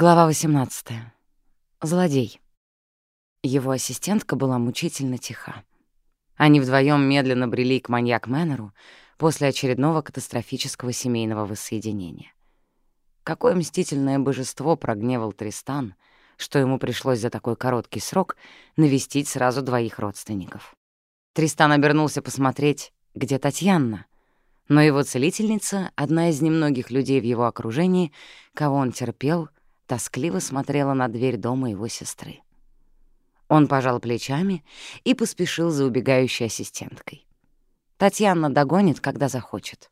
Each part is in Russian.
Глава 18. Злодей. Его ассистентка была мучительно тиха. Они вдвоем медленно брели к маньяк Мэннеру после очередного катастрофического семейного воссоединения. Какое мстительное божество прогневал Тристан, что ему пришлось за такой короткий срок навестить сразу двоих родственников. Тристан обернулся посмотреть, где Татьяна, но его целительница, одна из немногих людей в его окружении, кого он терпел — тоскливо смотрела на дверь дома его сестры. Он пожал плечами и поспешил за убегающей ассистенткой. Татьяна догонит, когда захочет.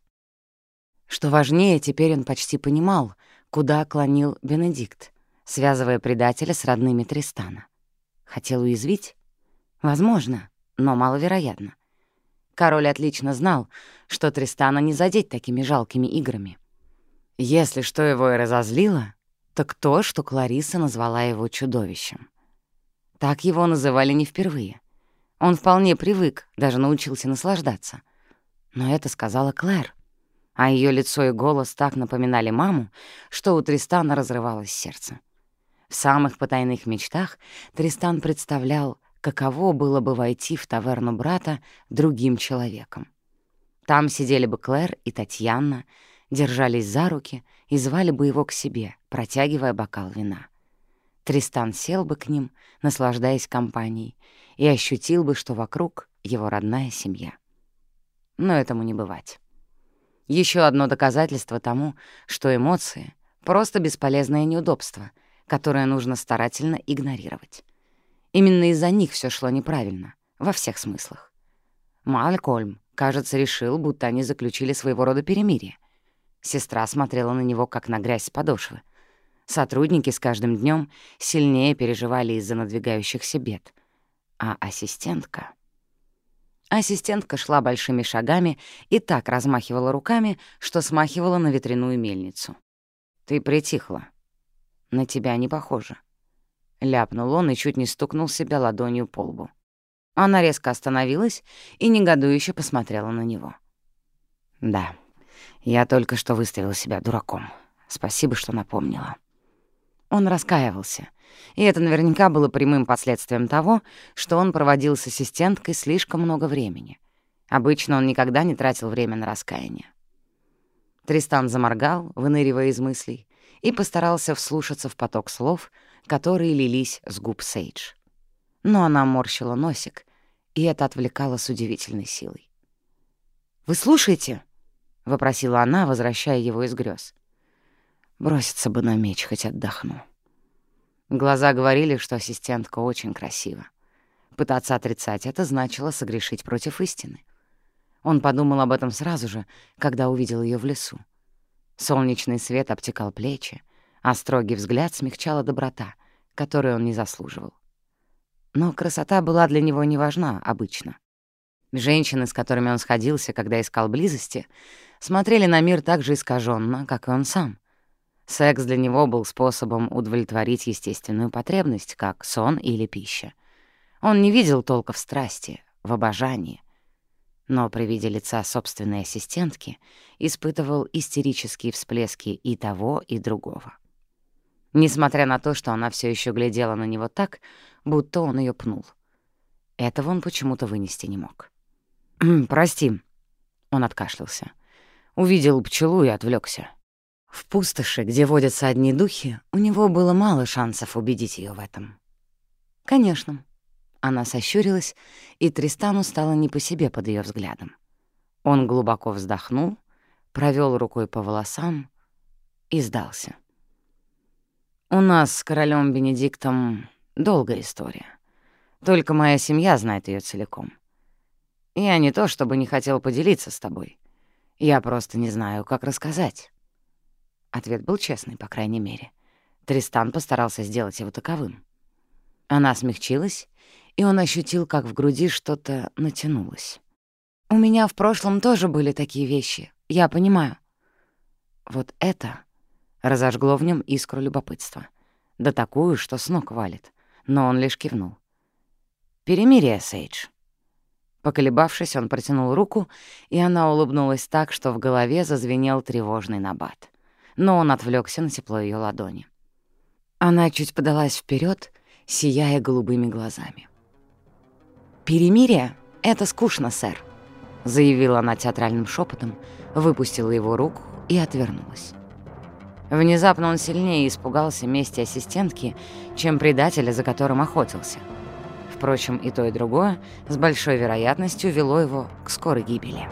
Что важнее, теперь он почти понимал, куда клонил Бенедикт, связывая предателя с родными Тристана. Хотел уязвить? Возможно, но маловероятно. Король отлично знал, что Тристана не задеть такими жалкими играми. Если что его и разозлило, так то, что Клариса назвала его чудовищем. Так его называли не впервые. Он вполне привык, даже научился наслаждаться. Но это сказала Клэр, а ее лицо и голос так напоминали маму, что у Тристана разрывалось сердце. В самых потайных мечтах Тристан представлял, каково было бы войти в таверну брата другим человеком. Там сидели бы Клэр и Татьяна, держались за руки и звали бы его к себе, протягивая бокал вина. Тристан сел бы к ним, наслаждаясь компанией, и ощутил бы, что вокруг его родная семья. Но этому не бывать. Еще одно доказательство тому, что эмоции — просто бесполезное неудобство, которое нужно старательно игнорировать. Именно из-за них все шло неправильно, во всех смыслах. Малькольм, кажется, решил, будто они заключили своего рода перемирие. Сестра смотрела на него, как на грязь с подошвы. Сотрудники с каждым днем сильнее переживали из-за надвигающихся бед. А ассистентка... Ассистентка шла большими шагами и так размахивала руками, что смахивала на ветряную мельницу. «Ты притихла. На тебя не похоже». Ляпнул он и чуть не стукнул себя ладонью по лбу. Она резко остановилась и негодующе посмотрела на него. «Да, я только что выставил себя дураком. Спасибо, что напомнила. Он раскаивался, и это наверняка было прямым последствием того, что он проводил с ассистенткой слишком много времени. Обычно он никогда не тратил время на раскаяние. Тристан заморгал, выныривая из мыслей, и постарался вслушаться в поток слов, которые лились с губ Сейдж. Но она морщила носик, и это отвлекало с удивительной силой. «Вы слушаете?» — вопросила она, возвращая его из грез. «Броситься бы на меч, хоть отдохну». Глаза говорили, что ассистентка очень красива. Пытаться отрицать это значило согрешить против истины. Он подумал об этом сразу же, когда увидел ее в лесу. Солнечный свет обтекал плечи, а строгий взгляд смягчала доброта, которую он не заслуживал. Но красота была для него не важна обычно. Женщины, с которыми он сходился, когда искал близости, смотрели на мир так же искаженно, как и он сам. Секс для него был способом удовлетворить естественную потребность, как сон или пища. Он не видел толка в страсти, в обожании. Но при виде лица собственной ассистентки испытывал истерические всплески и того, и другого. Несмотря на то, что она все еще глядела на него так, будто он ее пнул. Этого он почему-то вынести не мог. «Прости», — он откашлялся. Увидел пчелу и отвлекся. В пустоши, где водятся одни духи, у него было мало шансов убедить ее в этом. «Конечно». Она сощурилась, и Тристану стало не по себе под ее взглядом. Он глубоко вздохнул, провел рукой по волосам и сдался. «У нас с королем Бенедиктом долгая история. Только моя семья знает ее целиком. Я не то чтобы не хотел поделиться с тобой. Я просто не знаю, как рассказать». Ответ был честный, по крайней мере. Тристан постарался сделать его таковым. Она смягчилась, и он ощутил, как в груди что-то натянулось. «У меня в прошлом тоже были такие вещи, я понимаю». Вот это разожгло в нем искру любопытства. Да такую, что с ног валит. Но он лишь кивнул. «Перемирие, Сейдж. Поколебавшись, он протянул руку, и она улыбнулась так, что в голове зазвенел тревожный набат. Но он отвлекся на тепло ее ладони. Она чуть подалась вперед, сияя голубыми глазами. «Перемирие — это скучно, сэр», — заявила она театральным шепотом, выпустила его руку и отвернулась. Внезапно он сильнее испугался мести ассистентки, чем предателя, за которым охотился. Впрочем, и то, и другое с большой вероятностью вело его к скорой гибели.